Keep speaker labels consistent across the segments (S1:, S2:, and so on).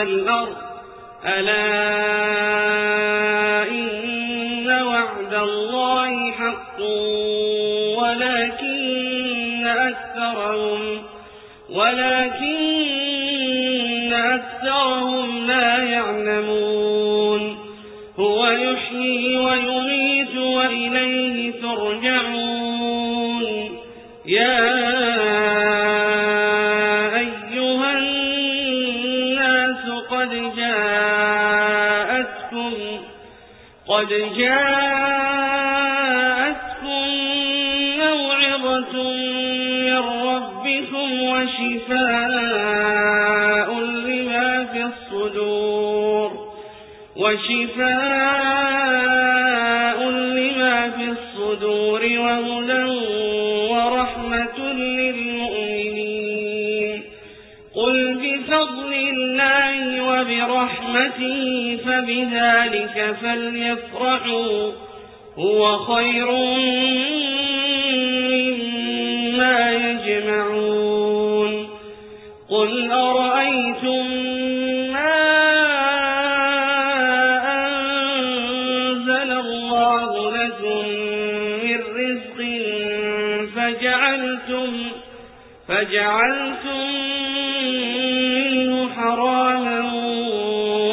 S1: والأرض ألا إن وعد الله حق ولكن أكثرهم ولكن أكثرهم لا يعلمون هو يحيي ويميت وإليه ترجعون يا قد جاءتكم موعظة من ربكم وشفاء لما في الصدور. وشفاء لما في الصدور وهدى ورحمة للمؤمنين. قل بفضل الله وبرحمته فبذلك فليفرحوا. هو خير مما يجمعون. قل أرأيتم ما أنزل الله لكم من رزق فجعلتم فجعلتم منه حراما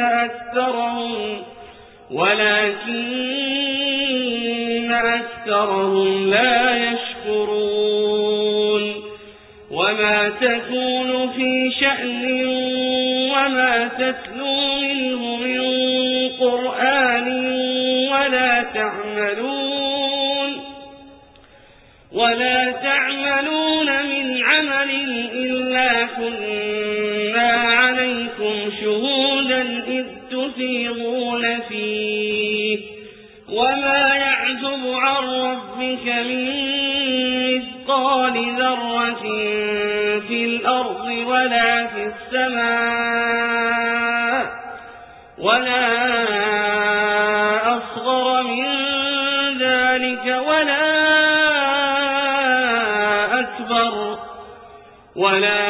S1: أكثرهم ولكن أكثرهم لا يشكرون. وما تكون في شأن وما تتلو منه من قرآن ولا تعملون ولا تعملون من عمل إلا كنا عليكم شهودا إذ تفيضون فيه وما يعزب عن ربك من مثقال ذرة في الأرض ولا في السماء ولا أصغر من ذلك ولا أكبر ولا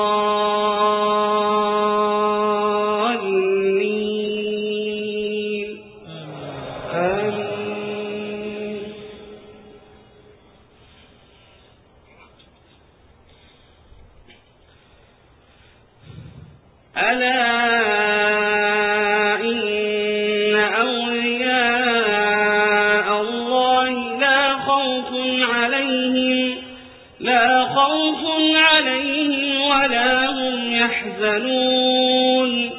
S1: ألا إن أولياء الله لا خوف عليهم لا خوف عليهم ولا هم يحزنون.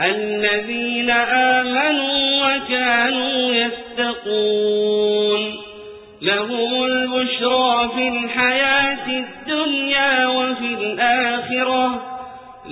S1: الذين آمنوا وكانوا يتقون. لهم البشرى في الحياة الدنيا وفي الآخرة.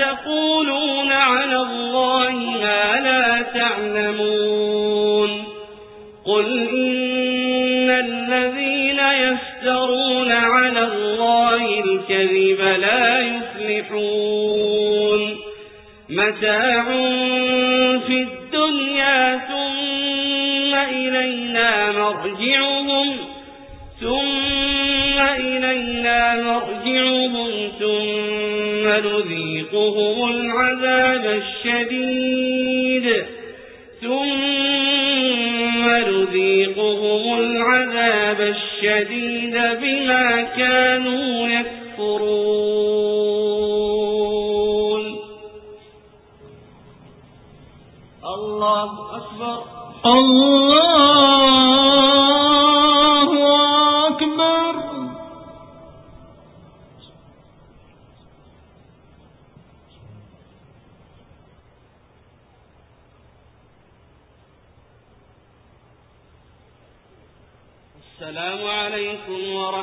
S1: أتقولون على الله ما لا تعلمون قل إن الذين يفترون على الله الكذب لا يفلحون متاع في الدنيا ثم إلينا مرجعهم ثم إلينا مرجعهم ثم نذيقهم العذاب الشديد. ثم نذيقهم العذاب الشديد بما كانوا يكفرون. الله أكبر.
S2: الله